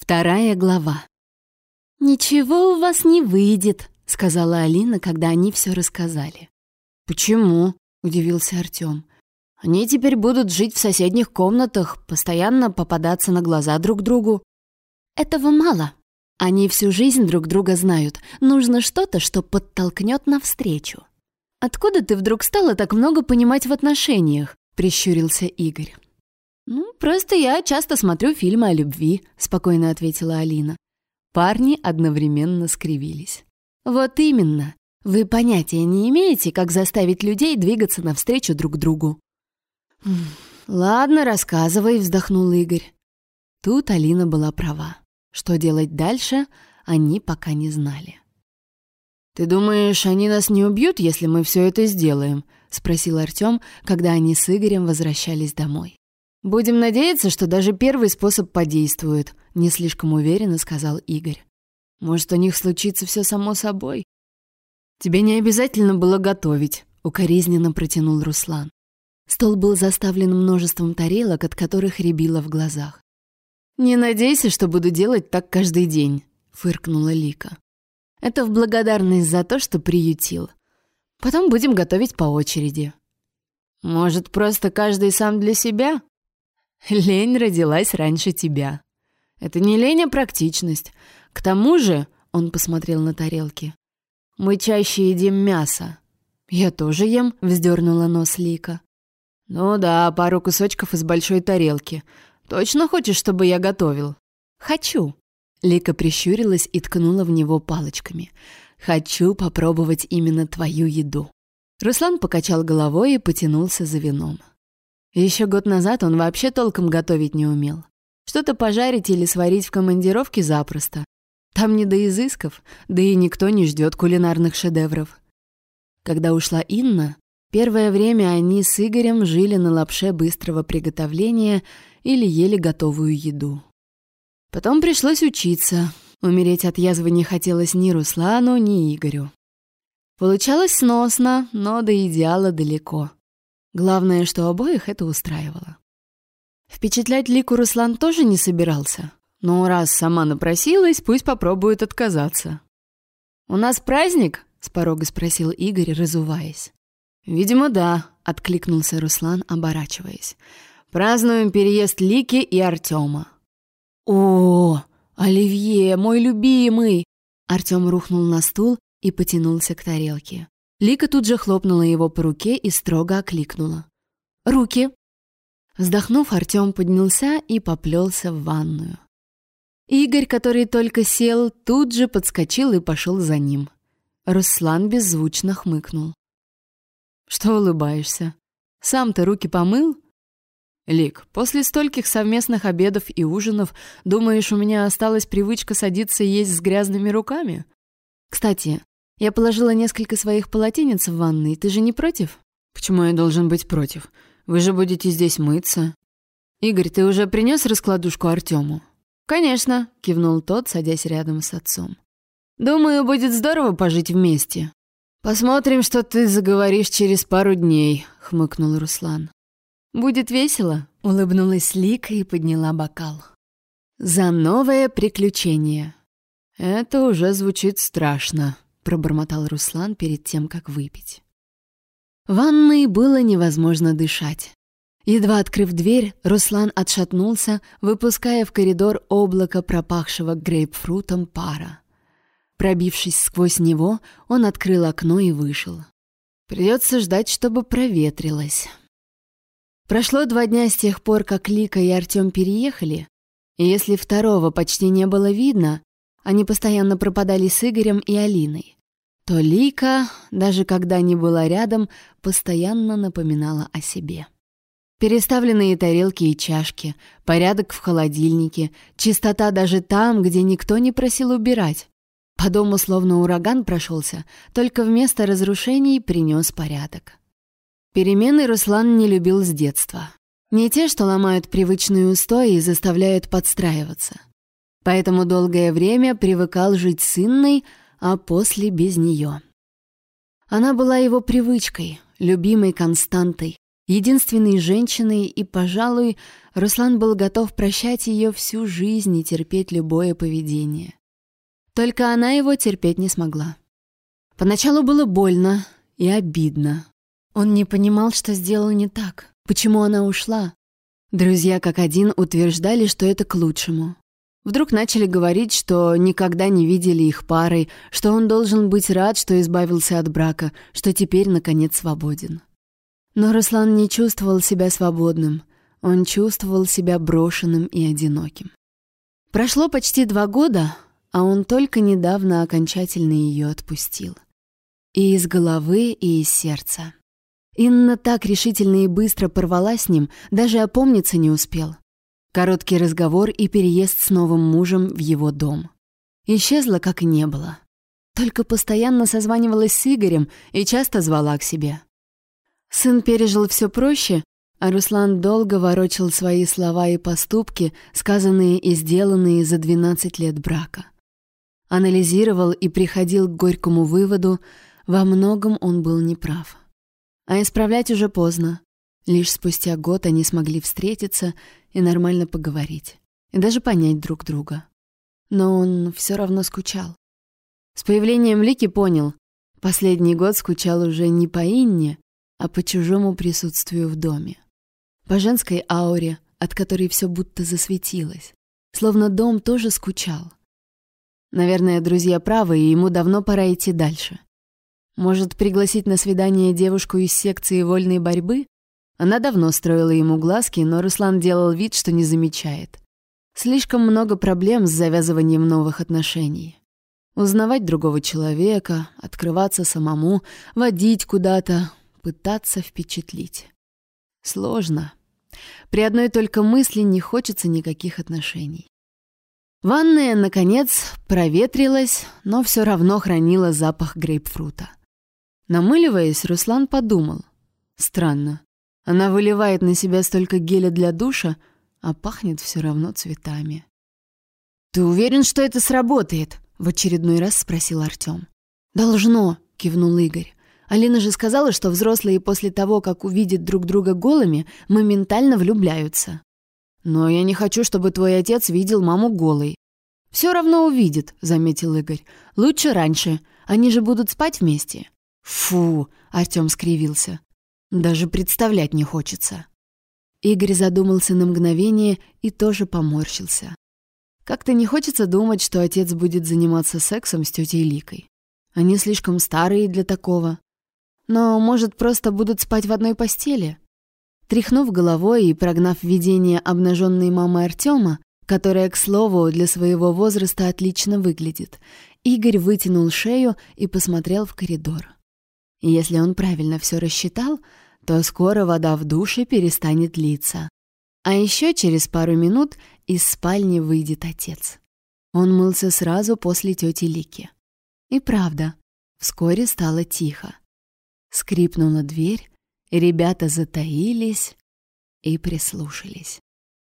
Вторая глава. «Ничего у вас не выйдет», — сказала Алина, когда они все рассказали. «Почему?» — удивился Артём. «Они теперь будут жить в соседних комнатах, постоянно попадаться на глаза друг другу». «Этого мало. Они всю жизнь друг друга знают. Нужно что-то, что подтолкнет навстречу». «Откуда ты вдруг стала так много понимать в отношениях?» — прищурился Игорь. «Ну, просто я часто смотрю фильмы о любви», — спокойно ответила Алина. Парни одновременно скривились. «Вот именно. Вы понятия не имеете, как заставить людей двигаться навстречу друг другу». «Ладно, рассказывай», — вздохнул Игорь. Тут Алина была права. Что делать дальше, они пока не знали. «Ты думаешь, они нас не убьют, если мы все это сделаем?» — спросил Артем, когда они с Игорем возвращались домой. «Будем надеяться, что даже первый способ подействует», — не слишком уверенно сказал Игорь. «Может, у них случится все само собой?» «Тебе не обязательно было готовить», — укоризненно протянул Руслан. Стол был заставлен множеством тарелок, от которых рябило в глазах. «Не надейся, что буду делать так каждый день», — фыркнула Лика. «Это в благодарность за то, что приютил. Потом будем готовить по очереди». «Может, просто каждый сам для себя?» Лень родилась раньше тебя. Это не лень, а практичность. К тому же, он посмотрел на тарелки, мы чаще едим мясо. Я тоже ем, вздернула нос Лика. Ну да, пару кусочков из большой тарелки. Точно хочешь, чтобы я готовил? Хочу. Лика прищурилась и ткнула в него палочками. Хочу попробовать именно твою еду. Руслан покачал головой и потянулся за вином. Еще год назад он вообще толком готовить не умел. Что-то пожарить или сварить в командировке запросто. Там не до изысков, да и никто не ждет кулинарных шедевров. Когда ушла Инна, первое время они с Игорем жили на лапше быстрого приготовления или ели готовую еду. Потом пришлось учиться. Умереть от язвы не хотелось ни Руслану, ни Игорю. Получалось сносно, но до идеала далеко. Главное, что обоих это устраивало. Впечатлять Лику Руслан тоже не собирался. Но раз сама напросилась, пусть попробует отказаться. «У нас праздник?» — с порога спросил Игорь, разуваясь. «Видимо, да», — откликнулся Руслан, оборачиваясь. «Празднуем переезд Лики и Артема». «О, Оливье, мой любимый!» Артем рухнул на стул и потянулся к тарелке. Лика тут же хлопнула его по руке и строго окликнула. «Руки!» Вздохнув, Артем поднялся и поплелся в ванную. Игорь, который только сел, тут же подскочил и пошел за ним. Руслан беззвучно хмыкнул. «Что улыбаешься? Сам-то руки помыл?» «Лик, после стольких совместных обедов и ужинов, думаешь, у меня осталась привычка садиться и есть с грязными руками? Кстати, я положила несколько своих полотенец в ванной, ты же не против? Почему я должен быть против? Вы же будете здесь мыться. Игорь, ты уже принес раскладушку Артему? Конечно, кивнул тот, садясь рядом с отцом. Думаю, будет здорово пожить вместе. Посмотрим, что ты заговоришь через пару дней, хмыкнул Руслан. Будет весело, улыбнулась Лика и подняла бокал. За новое приключение. Это уже звучит страшно пробормотал Руслан перед тем, как выпить. В ванной было невозможно дышать. Едва открыв дверь, Руслан отшатнулся, выпуская в коридор облако пропахшего грейпфрутом пара. Пробившись сквозь него, он открыл окно и вышел. Придется ждать, чтобы проветрилось. Прошло два дня с тех пор, как Лика и Артем переехали, и если второго почти не было видно, они постоянно пропадали с Игорем и Алиной то Лика, даже когда не была рядом, постоянно напоминала о себе. Переставленные тарелки и чашки, порядок в холодильнике, чистота даже там, где никто не просил убирать. По дому словно ураган прошелся, только вместо разрушений принес порядок. Перемены Руслан не любил с детства. Не те, что ломают привычные устои и заставляют подстраиваться. Поэтому долгое время привыкал жить с Инной, а после без нее. Она была его привычкой, любимой константой, единственной женщиной, и, пожалуй, Руслан был готов прощать ее всю жизнь и терпеть любое поведение. Только она его терпеть не смогла. Поначалу было больно и обидно. Он не понимал, что сделал не так, почему она ушла. Друзья как один утверждали, что это к лучшему. Вдруг начали говорить, что никогда не видели их парой, что он должен быть рад, что избавился от брака, что теперь, наконец, свободен. Но Руслан не чувствовал себя свободным. Он чувствовал себя брошенным и одиноким. Прошло почти два года, а он только недавно окончательно ее отпустил. И из головы, и из сердца. Инна так решительно и быстро порвала с ним, даже опомниться не успел. Короткий разговор и переезд с новым мужем в его дом. Исчезла, как и не было. Только постоянно созванивалась с Игорем и часто звала к себе. Сын пережил все проще, а Руслан долго ворочал свои слова и поступки, сказанные и сделанные за 12 лет брака. Анализировал и приходил к горькому выводу, во многом он был неправ. А исправлять уже поздно. Лишь спустя год они смогли встретиться и нормально поговорить, и даже понять друг друга. Но он все равно скучал. С появлением Лики понял, последний год скучал уже не по Инне, а по чужому присутствию в доме. По женской ауре, от которой все будто засветилось. Словно дом тоже скучал. Наверное, друзья правы, и ему давно пора идти дальше. Может, пригласить на свидание девушку из секции вольной борьбы? Она давно строила ему глазки, но Руслан делал вид, что не замечает. Слишком много проблем с завязыванием новых отношений. Узнавать другого человека, открываться самому, водить куда-то, пытаться впечатлить. Сложно. При одной только мысли не хочется никаких отношений. Ванная, наконец, проветрилась, но все равно хранила запах грейпфрута. Намыливаясь, Руслан подумал. Странно. Она выливает на себя столько геля для душа, а пахнет все равно цветами. «Ты уверен, что это сработает?» — в очередной раз спросил Артем. «Должно», — кивнул Игорь. Алина же сказала, что взрослые после того, как увидят друг друга голыми, моментально влюбляются. Но я не хочу, чтобы твой отец видел маму голой. Все равно увидит, заметил Игорь. Лучше раньше. Они же будут спать вместе. Фу, Артем скривился. Даже представлять не хочется. Игорь задумался на мгновение и тоже поморщился. Как-то не хочется думать, что отец будет заниматься сексом с тетей Ликой. Они слишком старые для такого. Но, может, просто будут спать в одной постели? Тряхнув головой и прогнав видение обнаженной мамы Артема, которая, к слову, для своего возраста отлично выглядит, Игорь вытянул шею и посмотрел в коридор. Если он правильно все рассчитал, то скоро вода в душе перестанет литься. А еще через пару минут из спальни выйдет отец. Он мылся сразу после тети Лики. И правда, вскоре стало тихо. Скрипнула дверь, ребята затаились и прислушались.